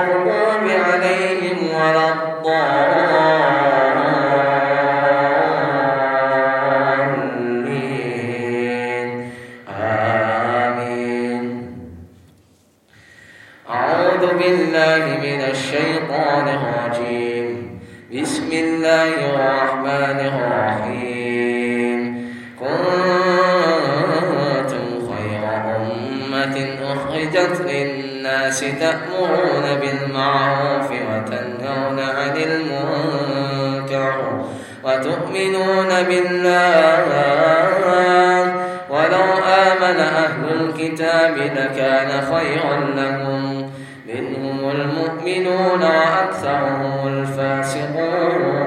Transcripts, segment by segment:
المغضوب عليهم ولا الضالين. آمين. أعوذ بالله من الشيطان الرجيم. بسم الله الرحمن الرحيم. كنتم خير أمة أخرجت للناس تأمرون بالمعروف وتنهون عن المنكر وتؤمنون بالله. ولو آمن أهل الكتاب لكان خيرا لهم. منهم المؤمنون وأكثرهم الفاسقون.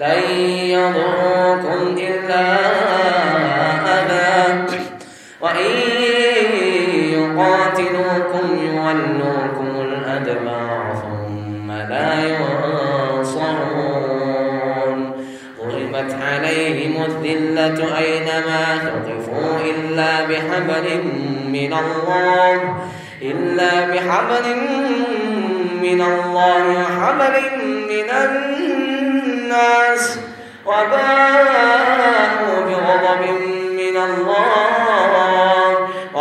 لن يضروكم إلا يولوكم الأدبار ثم لا ينصرون. ضربت عليهم الذلة أينما ثقفوا إلا بحبل من الله. إلا بحبل من الله وحبل من الناس. وباءوا بغضب من الله.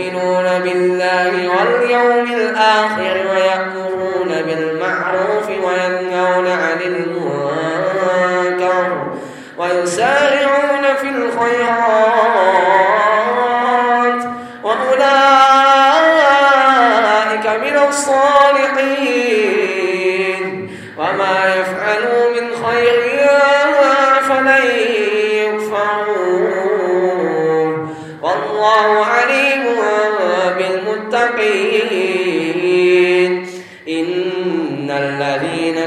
يؤمنون بالله واليوم الآخر ويأمرون بالمعروف وينهون عن المنكر ويسارعون في الخيرات وأولئك من الصالحين وما يفعلوا من خير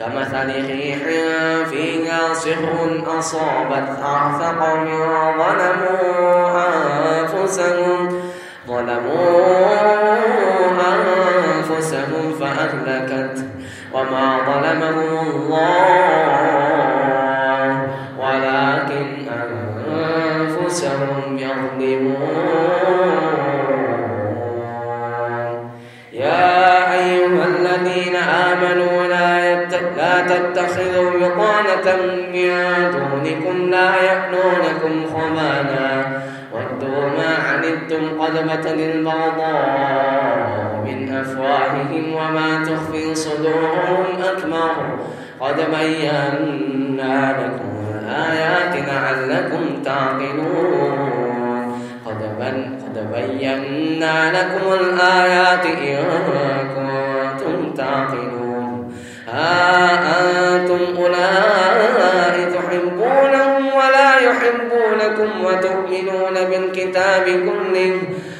كمثل ريح فيها صر أصابت حرث قوم ظلموا أنفسهم. ظلموا أنفسهم فأهلكت. وما ظلمهم الله خبالا ودوا ما عنتم قد بتل البغضاء من أفواههم وما تخفي صدورهم أكبر. قد بينا لكم الآيات لعلكم تعقلون. قد بن قد بينا لكم الآيات إن كنتم تعقلون. ها أنتم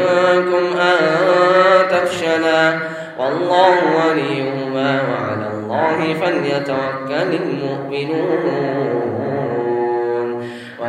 منكم أن تفشلا. والله وليهما وعلى الله فليتوكل المؤمنون.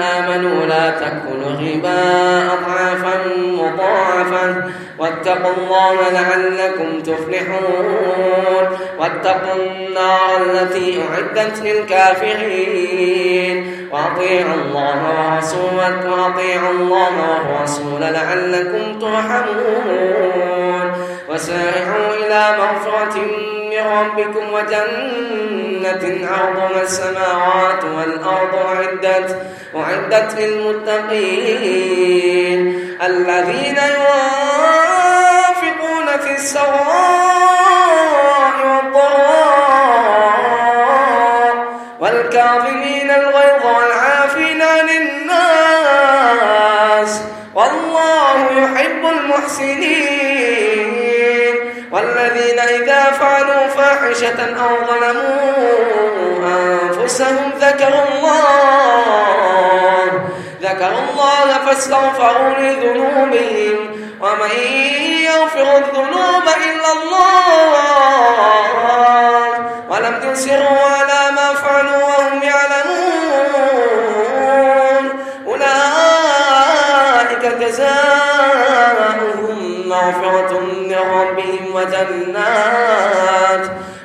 آمنوا لا تأكلوا الربا أضعافا مضاعفا واتقوا الله لعلكم تفلحون. واتقوا النار التي أعدت للكافرين. وأطيعوا الله ورسوله وأطيعوا الله والرسول لعلكم ترحمون. وسارعوا إلى مغفرة من ربكم وجنة عرضها السماوات والأرض أعدت أعدت للمتقين الذين ينفقون في السراء فاحشة أو ظلموا أنفسهم. ذكروا الله ذكروا الله فاستغفروا لذنوبهم. ومن يغفر الذنوب إلا الله. ولم يصروا على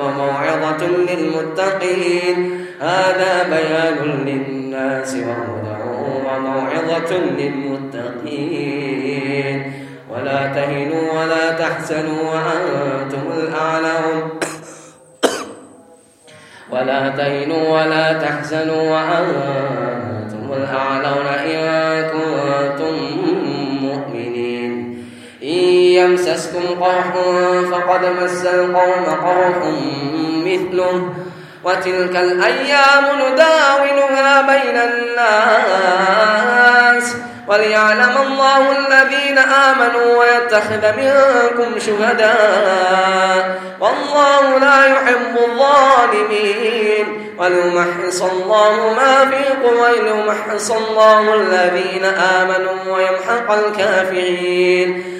وموعظة للمتقين. هذا بيان للناس وهدى وموعظة للمتقين. ولا تهنوا ولا تحزنوا وأنتم الأعلون ولا تهنوا ولا تحزنوا وأنتم الأعلون يمسسكم قرح فقد مس القوم قرح مثله وتلك الأيام نداولها بين الناس وليعلم الله الذين آمنوا ويتخذ منكم شهداء والله لا يحب الظالمين وليمحص الله ما في وليمحص الله الذين آمنوا ويمحق الكافرين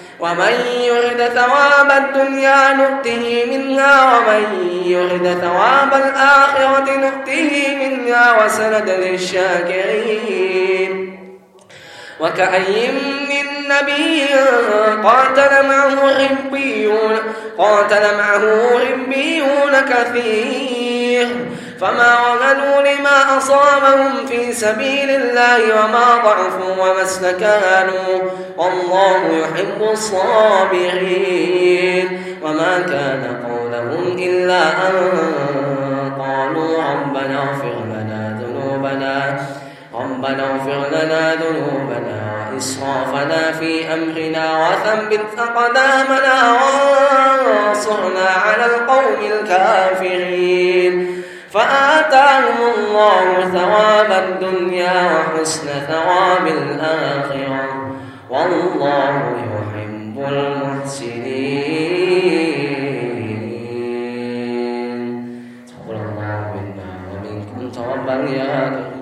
ومن يرد ثواب الدنيا نؤته منها ومن يرد ثواب الآخرة نؤته منها وسند للشاكرين. وكأي من نبي قاتل معه ربيون قاتل معه ربيون كثير. فما وهنوا لما أصابهم في سبيل الله وما ضعفوا وما استكانوا والله يحب الصابرين وما كان قولهم إلا أن قالوا ربنا اغفر لنا ذنوبنا ربنا اغفر لنا ذنوبنا وإسرافنا في أمرنا وثبت أقدامنا وانصرنا على القوم الكافرين. فآتاهم الله ثواب الدنيا وحسن ثواب الآخرة. والله يحب المحسنين. الله منا ومنكم توبا يا كريم